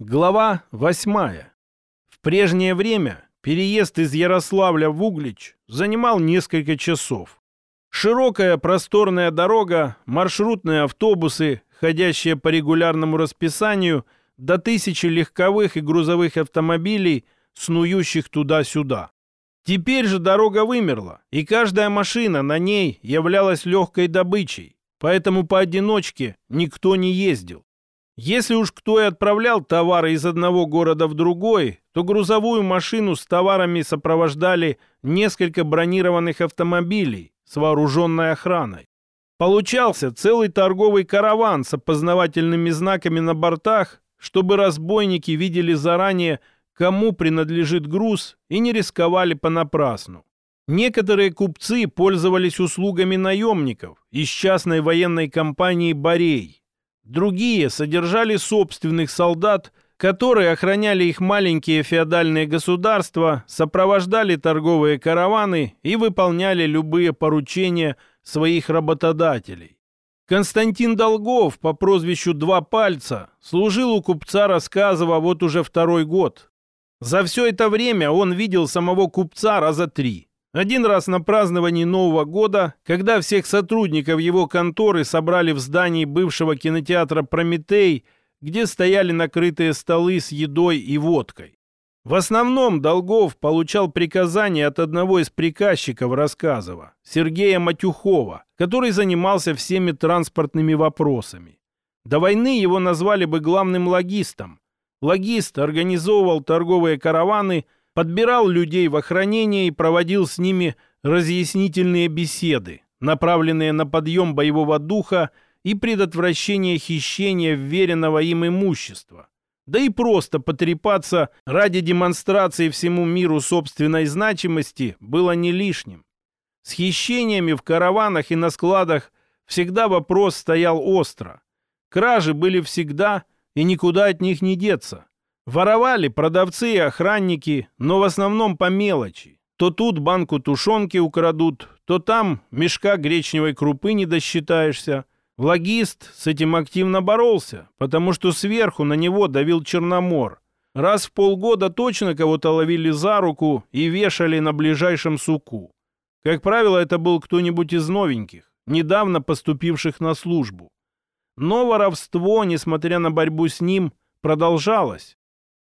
Глава восьмая. В прежнее время переезд из Ярославля в Углич занимал несколько часов. Широкая просторная дорога, маршрутные автобусы, ходящие по регулярному расписанию, до тысячи легковых и грузовых автомобилей, снующих туда-сюда. Теперь же дорога вымерла, и каждая машина на ней являлась легкой добычей, поэтому поодиночке никто не ездил. Если уж кто и отправлял товары из одного города в другой, то грузовую машину с товарами сопровождали несколько бронированных автомобилей с вооруженной охраной. Получался целый торговый караван с опознавательными знаками на бортах, чтобы разбойники видели заранее, кому принадлежит груз и не рисковали понапрасну. Некоторые купцы пользовались услугами наемников из частной военной компании «Борей», Другие содержали собственных солдат, которые охраняли их маленькие феодальные государства, сопровождали торговые караваны и выполняли любые поручения своих работодателей. Константин Долгов по прозвищу «Два пальца» служил у купца Рассказова вот уже второй год. За все это время он видел самого купца раза три. Один раз на праздновании Нового года, когда всех сотрудников его конторы собрали в здании бывшего кинотеатра «Прометей», где стояли накрытые столы с едой и водкой. В основном Долгов получал приказания от одного из приказчиков Рассказова, Сергея Матюхова, который занимался всеми транспортными вопросами. До войны его назвали бы главным логистом. Логист организовывал торговые караваны – подбирал людей в охранение и проводил с ними разъяснительные беседы, направленные на подъем боевого духа и предотвращение хищения вверенного им имущества. Да и просто потрепаться ради демонстрации всему миру собственной значимости было не лишним. С хищениями в караванах и на складах всегда вопрос стоял остро. Кражи были всегда, и никуда от них не деться. Воровали продавцы и охранники, но в основном по мелочи. То тут банку тушенки украдут, то там мешка гречневой крупы не досчитаешься. Логист с этим активно боролся, потому что сверху на него давил Черномор. Раз в полгода точно кого-то ловили за руку и вешали на ближайшем суку. Как правило, это был кто-нибудь из новеньких, недавно поступивших на службу. Но воровство, несмотря на борьбу с ним, продолжалось.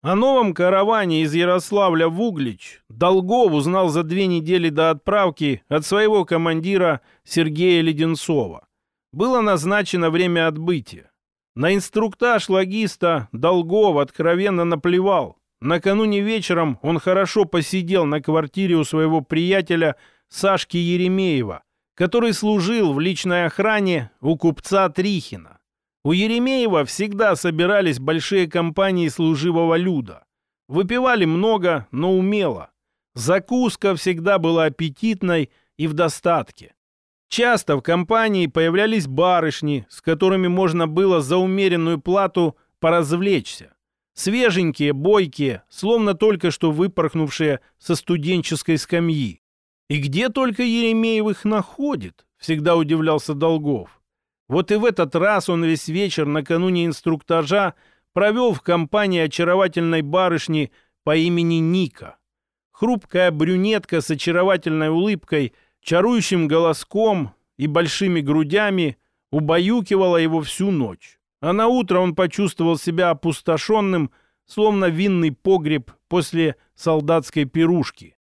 О новом караване из Ярославля в Углич Долгов узнал за две недели до отправки от своего командира Сергея Леденцова. Было назначено время отбытия. На инструктаж логиста Долгов откровенно наплевал. Накануне вечером он хорошо посидел на квартире у своего приятеля Сашки Еремеева, который служил в личной охране у купца Трихина. У Еремеева всегда собирались большие компании служивого люда. Выпивали много, но умело. Закуска всегда была аппетитной и в достатке. Часто в компании появлялись барышни, с которыми можно было за умеренную плату поразвлечься. Свеженькие, бойкие, словно только что выпорхнувшие со студенческой скамьи. И где только Еремеев их находит, всегда удивлялся Долгов. Вот и в этот раз он весь вечер накануне инструктажа провел в компании очаровательной барышни по имени Ника. Хрупкая брюнетка с очаровательной улыбкой, чарующим голоском и большими грудями убаюкивала его всю ночь. А на утро он почувствовал себя опустошенным, словно винный погреб после солдатской пирушки.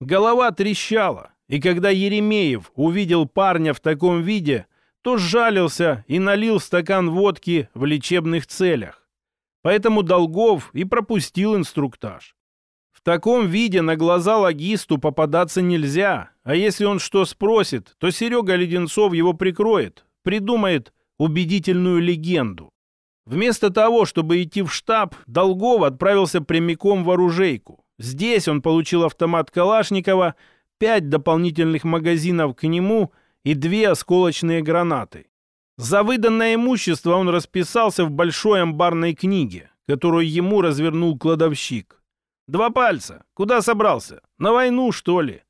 Голова трещала, и когда Еремеев увидел парня в таком виде – то сжалился и налил стакан водки в лечебных целях. Поэтому Долгов и пропустил инструктаж. В таком виде на глаза логисту попадаться нельзя, а если он что спросит, то Серега Леденцов его прикроет, придумает убедительную легенду. Вместо того, чтобы идти в штаб, Долгов отправился прямиком в оружейку. Здесь он получил автомат Калашникова, пять дополнительных магазинов к нему – и две осколочные гранаты. За выданное имущество он расписался в большой амбарной книге, которую ему развернул кладовщик. «Два пальца. Куда собрался? На войну, что ли?»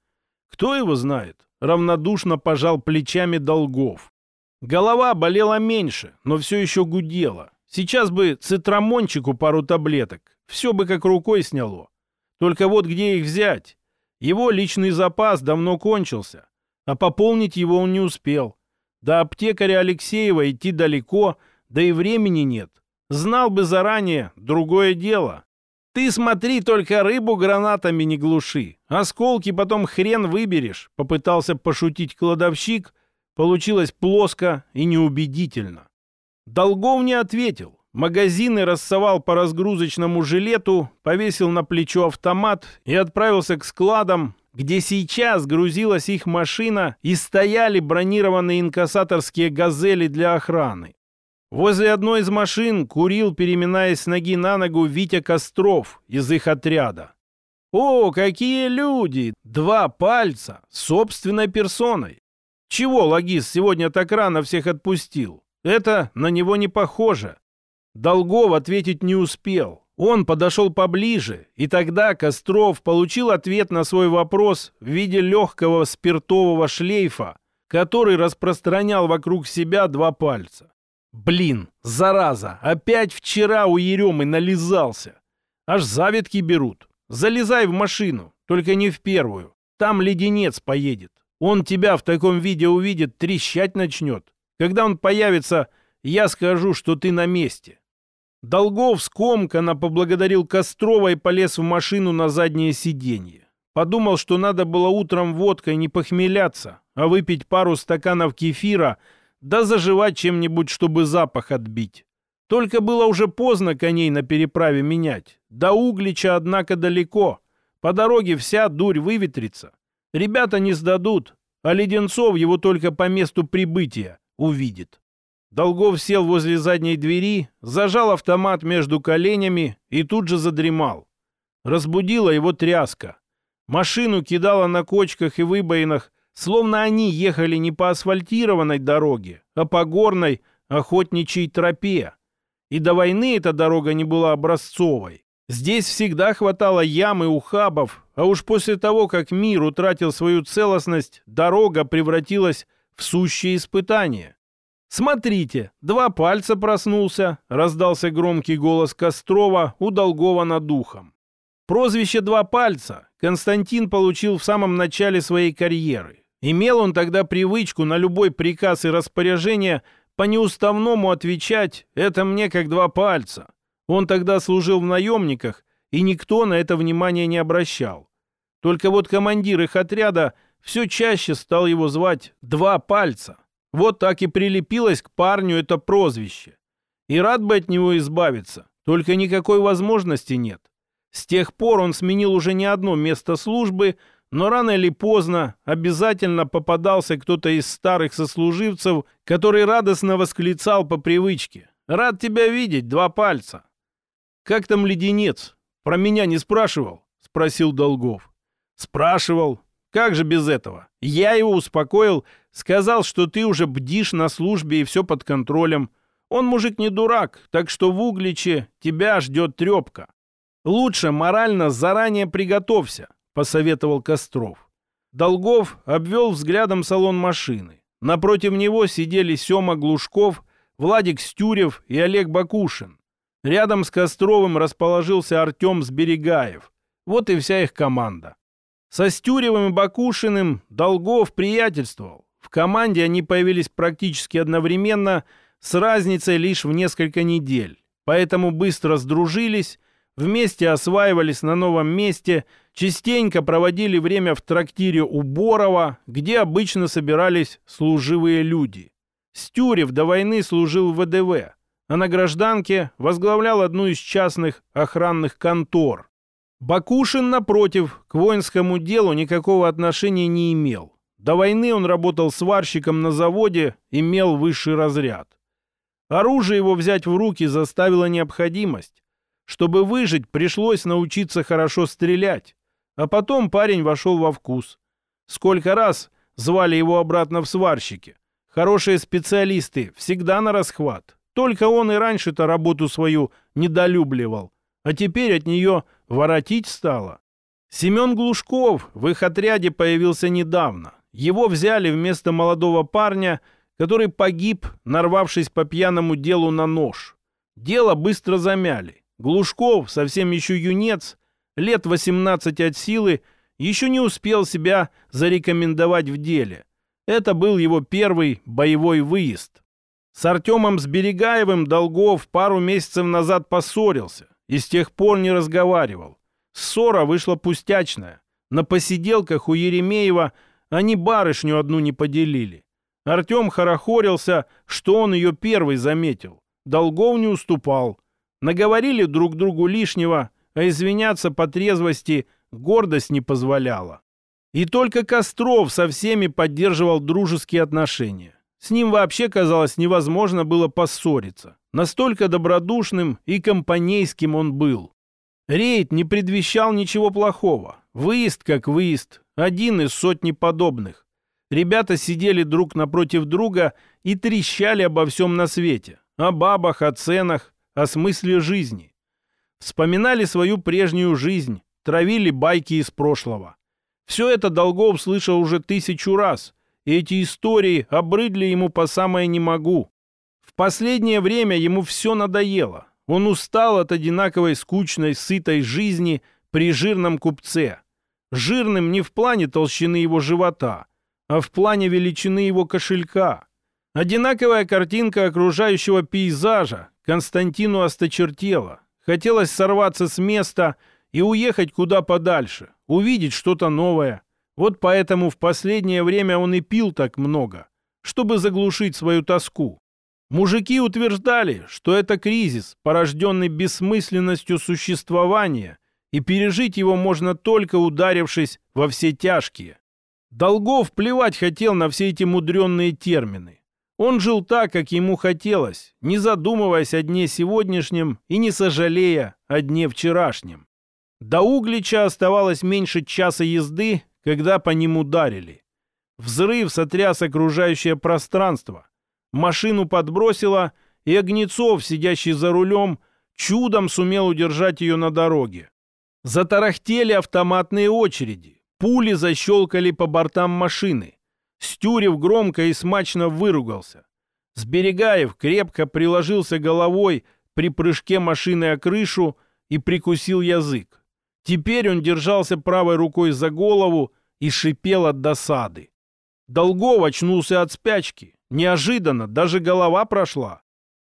«Кто его знает?» Равнодушно пожал плечами долгов. Голова болела меньше, но все еще гудела. Сейчас бы цитрамончику пару таблеток. Все бы как рукой сняло. Только вот где их взять? Его личный запас давно кончился, а пополнить его он не успел. До аптекаря Алексеева идти далеко, да и времени нет. Знал бы заранее, другое дело. Ты смотри, только рыбу гранатами не глуши. Осколки потом хрен выберешь, попытался пошутить кладовщик. Получилось плоско и неубедительно. Долгов не ответил. Магазины рассовал по разгрузочному жилету, повесил на плечо автомат и отправился к складам, где сейчас грузилась их машина и стояли бронированные инкассаторские «Газели» для охраны. Возле одной из машин курил, переминаясь с ноги на ногу, Витя Костров из их отряда. О, какие люди! Два пальца! Собственной персоной! Чего логист сегодня так рано всех отпустил? Это на него не похоже. Долгов ответить не успел. Он подошел поближе, и тогда Костров получил ответ на свой вопрос в виде легкого спиртового шлейфа, который распространял вокруг себя два пальца. Блин, зараза, опять вчера у Еремы нализался. Аж завитки берут. Залезай в машину, только не в первую. Там леденец поедет. Он тебя в таком виде увидит, трещать начнет. Когда он появится, я скажу, что ты на месте. Долгов скомканно поблагодарил Кострова и полез в машину на заднее сиденье. Подумал, что надо было утром водкой не похмеляться, а выпить пару стаканов кефира, да заживать чем-нибудь, чтобы запах отбить. Только было уже поздно коней на переправе менять. До Углича, однако, далеко. По дороге вся дурь выветрится. Ребята не сдадут, а Леденцов его только по месту прибытия увидит. Долгов сел возле задней двери, зажал автомат между коленями и тут же задремал. Разбудила его тряска. Машину кидала на кочках и выбоинах, словно они ехали не по асфальтированной дороге, а по горной охотничьей тропе. И до войны эта дорога не была образцовой. Здесь всегда хватало ям и ухабов, а уж после того, как мир утратил свою целостность, дорога превратилась в сущее испытание. «Смотрите, два пальца проснулся», — раздался громкий голос Кострова у над духом. Прозвище «Два пальца» Константин получил в самом начале своей карьеры. Имел он тогда привычку на любой приказ и распоряжение по неуставному отвечать «это мне как два пальца». Он тогда служил в наемниках, и никто на это внимание не обращал. Только вот командир их отряда все чаще стал его звать «два пальца». Вот так и прилепилось к парню это прозвище. И рад бы от него избавиться, только никакой возможности нет. С тех пор он сменил уже не одно место службы, но рано или поздно обязательно попадался кто-то из старых сослуживцев, который радостно восклицал по привычке. «Рад тебя видеть, два пальца!» «Как там леденец? Про меня не спрашивал?» — спросил Долгов. «Спрашивал. Как же без этого? Я его успокоил, сказал, что ты уже бдишь на службе и все под контролем. Он мужик не дурак, так что в Угличе тебя ждет трепка. Лучше морально заранее приготовься, посоветовал Костров. Долгов обвел взглядом салон машины. Напротив него сидели Сема Глушков, Владик Стюрев и Олег Бакушин. Рядом с Костровым расположился Артем Сберегаев. Вот и вся их команда. Со Стюревым и Бакушиным Долгов приятельствовал. В команде они появились практически одновременно, с разницей лишь в несколько недель. Поэтому быстро сдружились, вместе осваивались на новом месте, частенько проводили время в трактире у Борова, где обычно собирались служивые люди. Стюрев до войны служил в ВДВ, а на гражданке возглавлял одну из частных охранных контор. Бакушин, напротив, к воинскому делу никакого отношения не имел. До войны он работал сварщиком на заводе, имел высший разряд. Оружие его взять в руки заставила необходимость. Чтобы выжить, пришлось научиться хорошо стрелять. А потом парень вошел во вкус. Сколько раз звали его обратно в сварщики. Хорошие специалисты всегда на расхват. Только он и раньше-то работу свою недолюбливал. А теперь от нее воротить стало. Семен Глушков в их отряде появился недавно. Его взяли вместо молодого парня, который погиб, нарвавшись по пьяному делу на нож. Дело быстро замяли. Глушков, совсем еще юнец, лет 18 от силы, еще не успел себя зарекомендовать в деле. Это был его первый боевой выезд. С Артемом Сберегаевым Долгов пару месяцев назад поссорился и с тех пор не разговаривал. Ссора вышла пустячная. На посиделках у Еремеева они барышню одну не поделили. Артем хорохорился, что он ее первый заметил. Долгов не уступал. Наговорили друг другу лишнего, а извиняться по трезвости гордость не позволяла. И только Костров со всеми поддерживал дружеские отношения. С ним вообще, казалось, невозможно было поссориться. Настолько добродушным и компанейским он был. Рейд не предвещал ничего плохого. Выезд как выезд, один из сотни подобных. Ребята сидели друг напротив друга и трещали обо всем на свете. О бабах, о ценах, о смысле жизни. Вспоминали свою прежнюю жизнь, травили байки из прошлого. Все это Долгов слышал уже тысячу раз, и эти истории обрыдли ему по самое «не могу». В последнее время ему все надоело. Он устал от одинаковой скучной, сытой жизни при жирном купце. Жирным не в плане толщины его живота, а в плане величины его кошелька. Одинаковая картинка окружающего пейзажа Константину осточертела. Хотелось сорваться с места и уехать куда подальше, увидеть что-то новое. Вот поэтому в последнее время он и пил так много, чтобы заглушить свою тоску. Мужики утверждали, что это кризис, порожденный бессмысленностью существования, и пережить его можно только ударившись во все тяжкие. Долгов плевать хотел на все эти мудренные термины. Он жил так, как ему хотелось, не задумываясь о дне сегодняшнем и не сожалея о дне вчерашнем. До Углича оставалось меньше часа езды, когда по ним ударили. Взрыв сотряс окружающее пространство. Машину подбросило, и Огнецов, сидящий за рулем, чудом сумел удержать ее на дороге. Затарахтели автоматные очереди. Пули защелкали по бортам машины. Стюрев громко и смачно выругался. Сберегаев крепко приложился головой при прыжке машины о крышу и прикусил язык. Теперь он держался правой рукой за голову и шипел от досады. Долгов очнулся от спячки. Неожиданно даже голова прошла.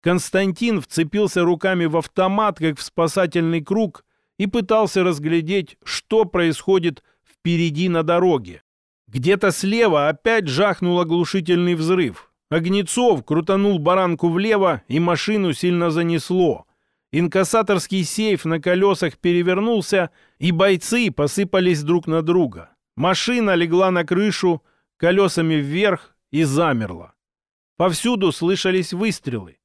Константин вцепился руками в автомат, как в спасательный круг, и пытался разглядеть, что происходит впереди на дороге. Где-то слева опять жахнул оглушительный взрыв. Огнецов крутанул баранку влево, и машину сильно занесло. Инкассаторский сейф на колесах перевернулся, и бойцы посыпались друг на друга. Машина легла на крышу, колесами вверх и замерла. Повсюду слышались выстрелы.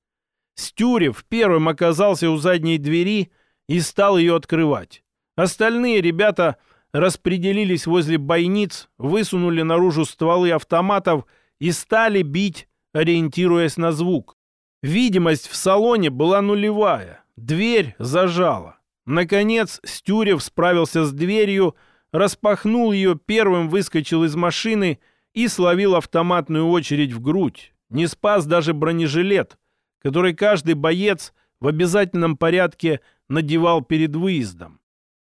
Стюрев первым оказался у задней двери и стал ее открывать. Остальные ребята распределились возле бойниц, высунули наружу стволы автоматов и стали бить, ориентируясь на звук. Видимость в салоне была нулевая. Дверь зажала. Наконец Стюрев справился с дверью, распахнул ее, первым выскочил из машины и словил автоматную очередь в грудь. Не спас даже бронежилет, который каждый боец в обязательном порядке надевал перед выездом.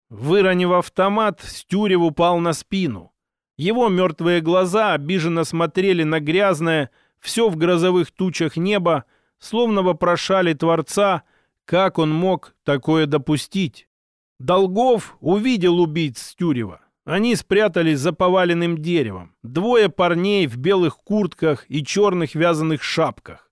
Выронив автомат, Стюрев упал на спину. Его мертвые глаза обиженно смотрели на грязное, все в грозовых тучах небо, словно вопрошали Творца, как он мог такое допустить. Долгов увидел убийц Стюрева. Они спрятались за поваленным деревом. Двое парней в белых куртках и черных вязаных шапках.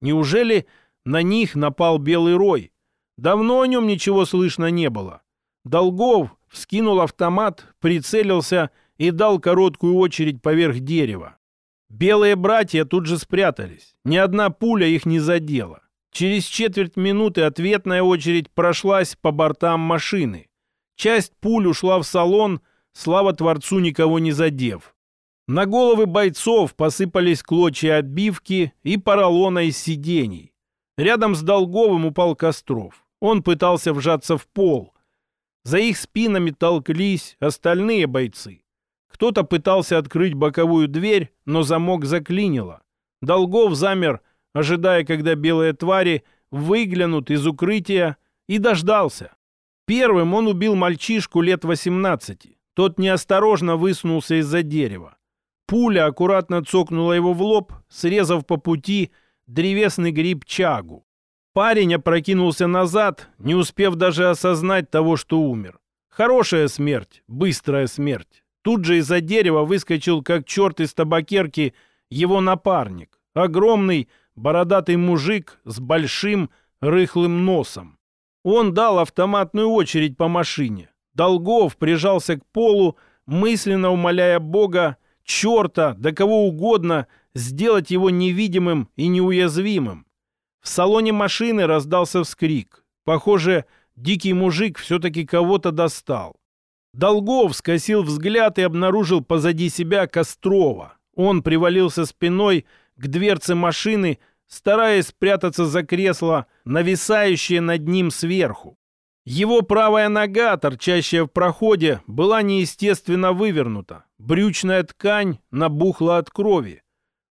Неужели на них напал белый рой? Давно о нем ничего слышно не было. Долгов вскинул автомат, прицелился и дал короткую очередь поверх дерева. Белые братья тут же спрятались. Ни одна пуля их не задела. Через четверть минуты ответная очередь прошлась по бортам машины. Часть пуль ушла в салон, слава Творцу никого не задев. На головы бойцов посыпались клочья отбивки и поролона из сидений. Рядом с Долговым упал Костров. Он пытался вжаться в пол. За их спинами толклись остальные бойцы. Кто-то пытался открыть боковую дверь, но замок заклинило. Долгов замер, ожидая, когда белые твари выглянут из укрытия и дождался. Первым он убил мальчишку лет 18. Тот неосторожно высунулся из-за дерева. Пуля аккуратно цокнула его в лоб, срезав по пути древесный гриб чагу. Парень опрокинулся назад, не успев даже осознать того, что умер. Хорошая смерть, быстрая смерть. Тут же из-за дерева выскочил, как черт из табакерки, его напарник. Огромный, бородатый мужик с большим, рыхлым носом. Он дал автоматную очередь по машине. Долгов прижался к полу, мысленно умоляя Бога, черта, да кого угодно, сделать его невидимым и неуязвимым. В салоне машины раздался вскрик. Похоже, дикий мужик все-таки кого-то достал. Долгов скосил взгляд и обнаружил позади себя Кострова. Он привалился спиной к дверце машины, стараясь спрятаться за кресло, нависающее над ним сверху. Его правая нога, торчащая в проходе, была неестественно вывернута. Брючная ткань набухла от крови.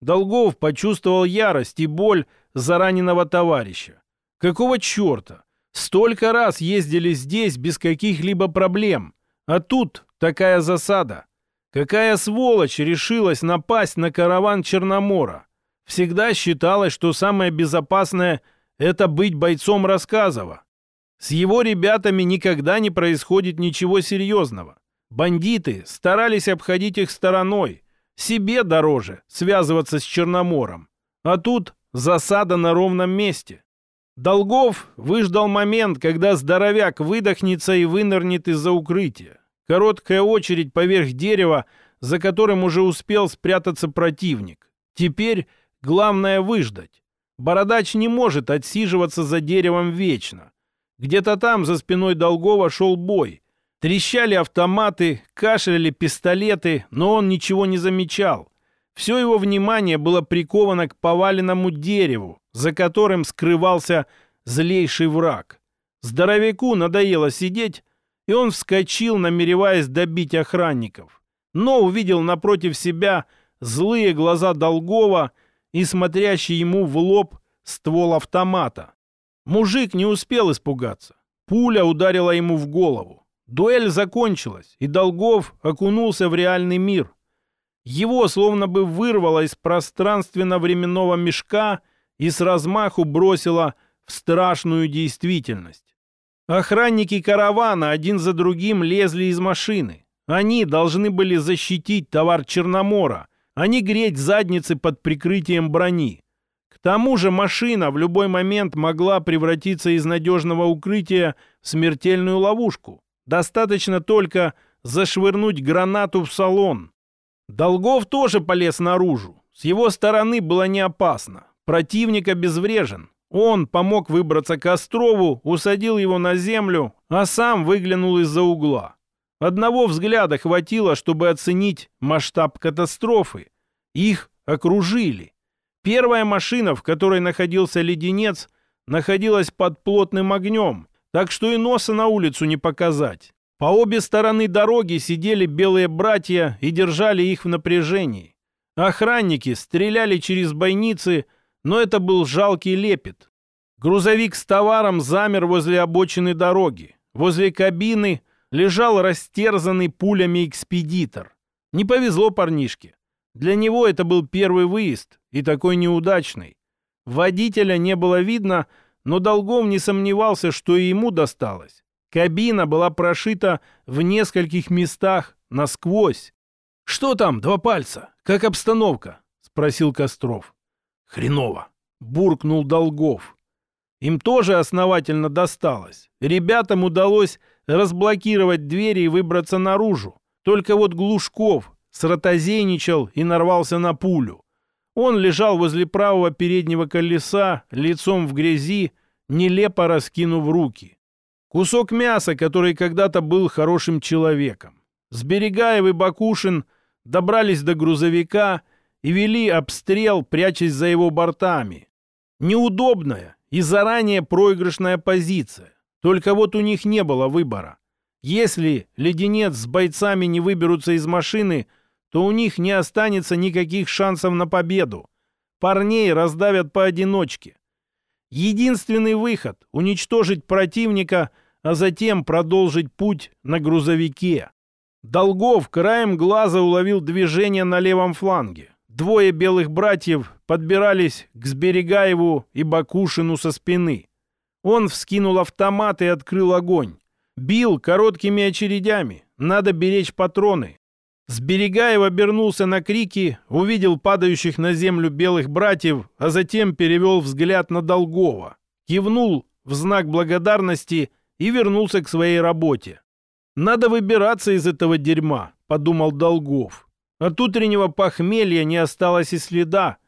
Долгов почувствовал ярость и боль за раненого товарища. Какого черта? Столько раз ездили здесь без каких-либо проблем. А тут такая засада. Какая сволочь решилась напасть на караван Черномора? Всегда считалось, что самое безопасное – это быть бойцом Рассказова. С его ребятами никогда не происходит ничего серьезного. Бандиты старались обходить их стороной. Себе дороже связываться с Черномором. А тут засада на ровном месте. Долгов выждал момент, когда здоровяк выдохнется и вынырнет из-за укрытия. Короткая очередь поверх дерева, за которым уже успел спрятаться противник. Теперь Главное выждать. Бородач не может отсиживаться за деревом вечно. Где-то там за спиной Долгова шел бой. Трещали автоматы, кашляли пистолеты, но он ничего не замечал. Все его внимание было приковано к поваленному дереву, за которым скрывался злейший враг. Здоровяку надоело сидеть, и он вскочил, намереваясь добить охранников. Но увидел напротив себя злые глаза Долгова и смотрящий ему в лоб ствол автомата. Мужик не успел испугаться. Пуля ударила ему в голову. Дуэль закончилась, и Долгов окунулся в реальный мир. Его словно бы вырвало из пространственно-временного мешка и с размаху бросило в страшную действительность. Охранники каравана один за другим лезли из машины. Они должны были защитить товар Черномора, а не греть задницы под прикрытием брони. К тому же машина в любой момент могла превратиться из надежного укрытия в смертельную ловушку. Достаточно только зашвырнуть гранату в салон. Долгов тоже полез наружу. С его стороны было не опасно. Противник обезврежен. Он помог выбраться к острову, усадил его на землю, а сам выглянул из-за угла. Одного взгляда хватило, чтобы оценить масштаб катастрофы. Их окружили. Первая машина, в которой находился леденец, находилась под плотным огнем, так что и носа на улицу не показать. По обе стороны дороги сидели белые братья и держали их в напряжении. Охранники стреляли через бойницы, но это был жалкий лепет. Грузовик с товаром замер возле обочины дороги. Возле кабины лежал растерзанный пулями экспедитор. Не повезло парнишке. Для него это был первый выезд, и такой неудачный. Водителя не было видно, но Долгов не сомневался, что и ему досталось. Кабина была прошита в нескольких местах насквозь. «Что там, два пальца? Как обстановка?» — спросил Костров. «Хреново!» — буркнул Долгов. Им тоже основательно досталось. Ребятам удалось разблокировать двери и выбраться наружу. Только вот Глушков сротозейничал и нарвался на пулю. Он лежал возле правого переднего колеса, лицом в грязи, нелепо раскинув руки. Кусок мяса, который когда-то был хорошим человеком. Сберегаев и Бакушин добрались до грузовика и вели обстрел, прячась за его бортами. Неудобная и заранее проигрышная позиция. Только вот у них не было выбора. Если леденец с бойцами не выберутся из машины, то у них не останется никаких шансов на победу. Парней раздавят поодиночке. Единственный выход — уничтожить противника, а затем продолжить путь на грузовике. Долгов краем глаза уловил движение на левом фланге. Двое белых братьев подбирались к Сберегаеву и Бакушину со спины. Он вскинул автомат и открыл огонь. Бил короткими очередями. Надо беречь патроны. Сберегаев обернулся на крики, увидел падающих на землю белых братьев, а затем перевел взгляд на Долгова. Кивнул в знак благодарности и вернулся к своей работе. «Надо выбираться из этого дерьма», — подумал Долгов. От утреннего похмелья не осталось и следа.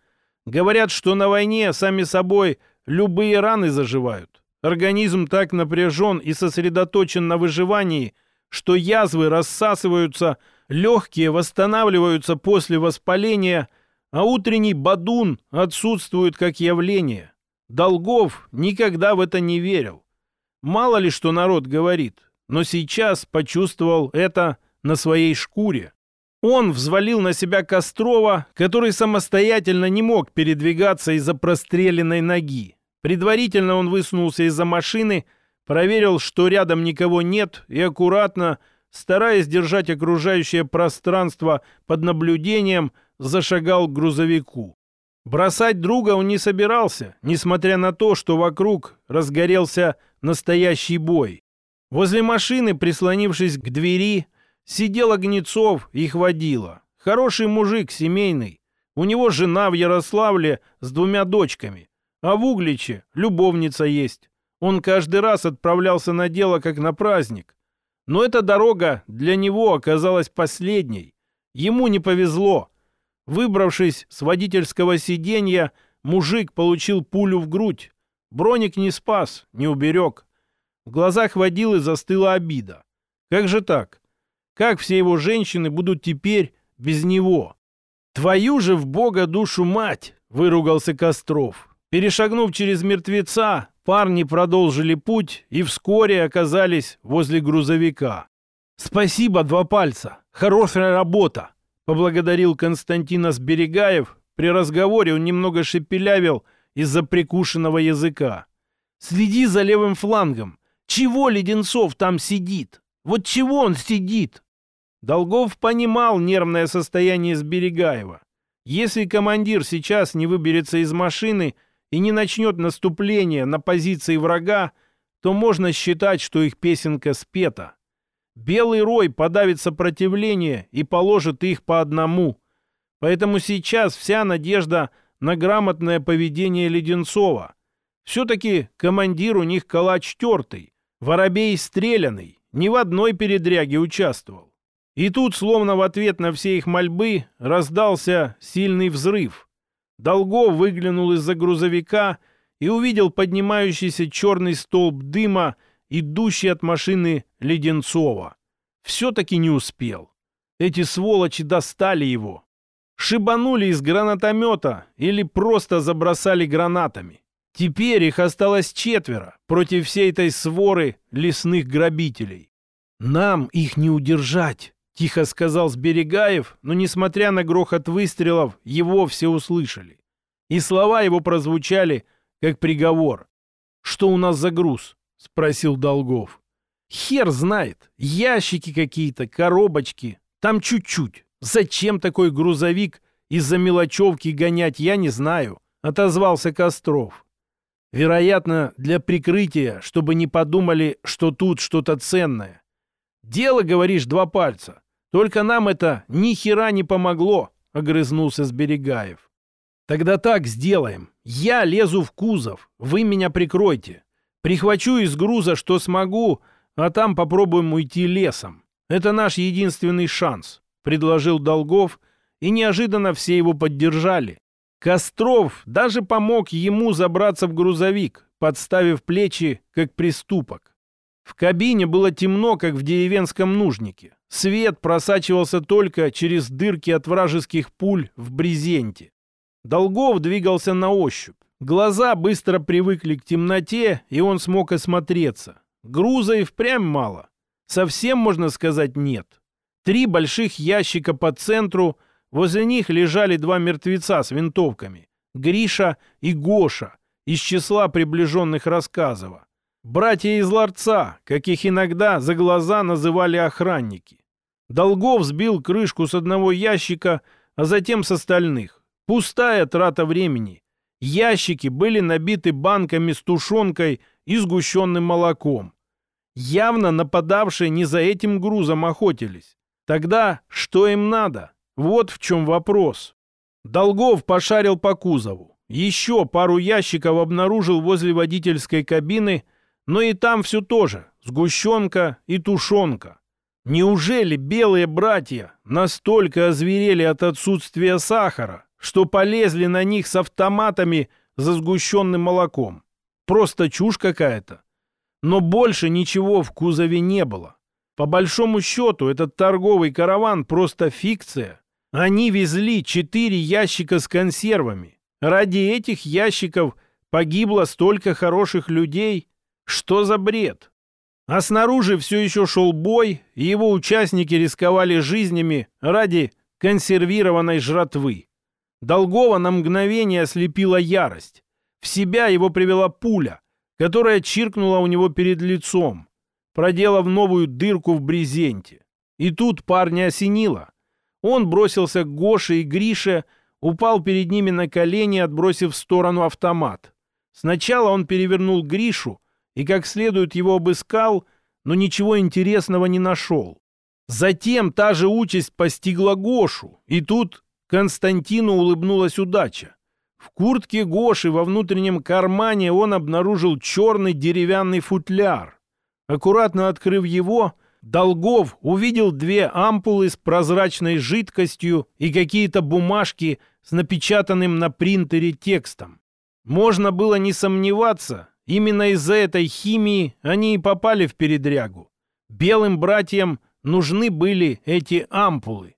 Говорят, что на войне сами собой любые раны заживают. Организм так напряжен и сосредоточен на выживании, что язвы рассасываются, легкие восстанавливаются после воспаления, а утренний бадун отсутствует как явление. Долгов никогда в это не верил. Мало ли что народ говорит, но сейчас почувствовал это на своей шкуре. Он взвалил на себя Кострова, который самостоятельно не мог передвигаться из-за простреленной ноги. Предварительно он высунулся из-за машины, проверил, что рядом никого нет, и аккуратно, стараясь держать окружающее пространство под наблюдением, зашагал к грузовику. Бросать друга он не собирался, несмотря на то, что вокруг разгорелся настоящий бой. Возле машины, прислонившись к двери, сидел Огнецов, их водила. Хороший мужик, семейный. У него жена в Ярославле с двумя дочками. А в Угличе любовница есть. Он каждый раз отправлялся на дело, как на праздник. Но эта дорога для него оказалась последней. Ему не повезло. Выбравшись с водительского сиденья, мужик получил пулю в грудь. Броник не спас, не уберег. В глазах водилы застыла обида. Как же так? Как все его женщины будут теперь без него? «Твою же в бога душу мать!» — выругался Костров. Перешагнув через мертвеца, парни продолжили путь и вскоре оказались возле грузовика. «Спасибо, два пальца! Хорошая работа!» — поблагодарил Константина Сберегаев. При разговоре он немного шепелявил из-за прикушенного языка. «Следи за левым флангом. Чего Леденцов там сидит? Вот чего он сидит?» Долгов понимал нервное состояние Сберегаева. Если командир сейчас не выберется из машины и не начнет наступление на позиции врага, то можно считать, что их песенка спета. Белый рой подавит сопротивление и положит их по одному. Поэтому сейчас вся надежда на грамотное поведение Леденцова. Все-таки командир у них калач тертый, воробей стреляный, ни в одной передряге участвовал. И тут, словно в ответ на все их мольбы, раздался сильный взрыв. Долгов выглянул из-за грузовика и увидел поднимающийся черный столб дыма, идущий от машины Леденцова. Все-таки не успел. Эти сволочи достали его. Шибанули из гранатомета или просто забросали гранатами. Теперь их осталось четверо против всей этой своры лесных грабителей. «Нам их не удержать!» — тихо сказал Сберегаев, но, несмотря на грохот выстрелов, его все услышали. И слова его прозвучали, как приговор. «Что у нас за груз?» — спросил Долгов. «Хер знает. Ящики какие-то, коробочки. Там чуть-чуть. Зачем такой грузовик из-за мелочевки гонять, я не знаю», — отозвался Костров. «Вероятно, для прикрытия, чтобы не подумали, что тут что-то ценное. Дело, говоришь, два пальца. Только нам это ни хера не помогло, огрызнулся Сберегаев. Тогда так сделаем. Я лезу в кузов, вы меня прикройте. Прихвачу из груза, что смогу, а там попробуем уйти лесом. Это наш единственный шанс, предложил Долгов, и неожиданно все его поддержали. Костров даже помог ему забраться в грузовик, подставив плечи, как приступок. В кабине было темно, как в деревенском нужнике. Свет просачивался только через дырки от вражеских пуль в брезенте. Долгов двигался на ощупь. Глаза быстро привыкли к темноте, и он смог осмотреться. Груза и впрямь мало. Совсем, можно сказать, нет. Три больших ящика по центру, возле них лежали два мертвеца с винтовками. Гриша и Гоша. из числа приближенных рассказова. Братья из ларца, каких иногда за глаза называли охранники. Долгов сбил крышку с одного ящика, а затем с остальных. Пустая трата времени. Ящики были набиты банками с тушенкой и сгущенным молоком. Явно нападавшие не за этим грузом охотились. Тогда что им надо? Вот в чем вопрос. Долгов пошарил по кузову. Еще пару ящиков обнаружил возле водительской кабины, но и там все тоже. Сгущенка и тушенка. Неужели белые братья настолько озверели от отсутствия сахара, что полезли на них с автоматами за сгущенным молоком? Просто чушь какая-то. Но больше ничего в кузове не было. По большому счету, этот торговый караван просто фикция. Они везли четыре ящика с консервами. Ради этих ящиков погибло столько хороших людей. Что за бред? А снаружи все еще шел бой, и его участники рисковали жизнями ради консервированной жратвы. Долгова на мгновение ослепила ярость. В себя его привела пуля, которая чиркнула у него перед лицом, проделав новую дырку в брезенте. И тут парня осенило. Он бросился к Гоше и Грише, упал перед ними на колени, отбросив в сторону автомат. Сначала он перевернул Гришу и как следует его обыскал, но ничего интересного не нашел. Затем та же участь постигла Гошу, и тут Константину улыбнулась удача. В куртке Гоши во внутреннем кармане он обнаружил черный деревянный футляр. Аккуратно открыв его, Долгов увидел две ампулы с прозрачной жидкостью и какие-то бумажки с напечатанным на принтере текстом. Можно было не сомневаться, именно из-за этой химии они и попали в передрягу. Белым братьям нужны были эти ампулы.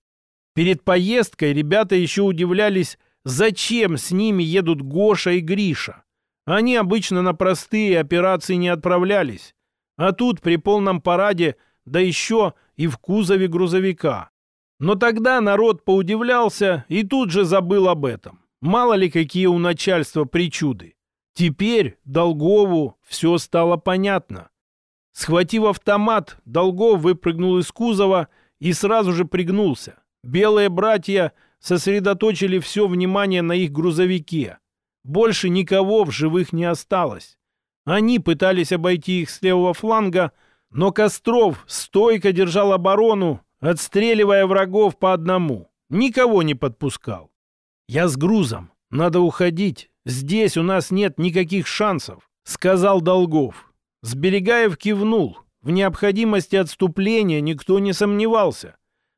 Перед поездкой ребята еще удивлялись, Зачем с ними едут Гоша и Гриша? Они обычно на простые операции не отправлялись. А тут при полном параде, да еще и в кузове грузовика. Но тогда народ поудивлялся и тут же забыл об этом. Мало ли какие у начальства причуды. Теперь Долгову все стало понятно. Схватив автомат, Долгов выпрыгнул из кузова и сразу же пригнулся. Белые братья сосредоточили все внимание на их грузовике. Больше никого в живых не осталось. Они пытались обойти их с левого фланга, но Костров стойко держал оборону, отстреливая врагов по одному. Никого не подпускал. «Я с грузом. Надо уходить. Здесь у нас нет никаких шансов», — сказал Долгов. Сберегаев кивнул. В необходимости отступления никто не сомневался.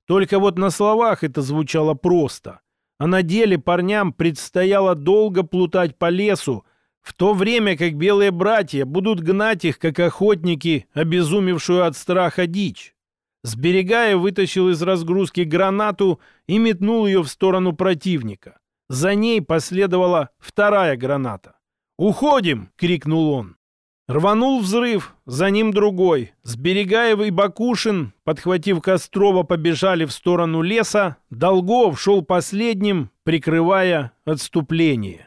Только вот на словах это звучало просто. А на деле парням предстояло долго плутать по лесу, в то время как белые братья будут гнать их, как охотники, обезумевшую от страха дичь. Сберегая, вытащил из разгрузки гранату и метнул ее в сторону противника. За ней последовала вторая граната. «Уходим!» — крикнул он. Рванул взрыв, за ним другой. Сберегаев и Бакушин, подхватив Кострова, побежали в сторону леса. Долгов шел последним, прикрывая отступление.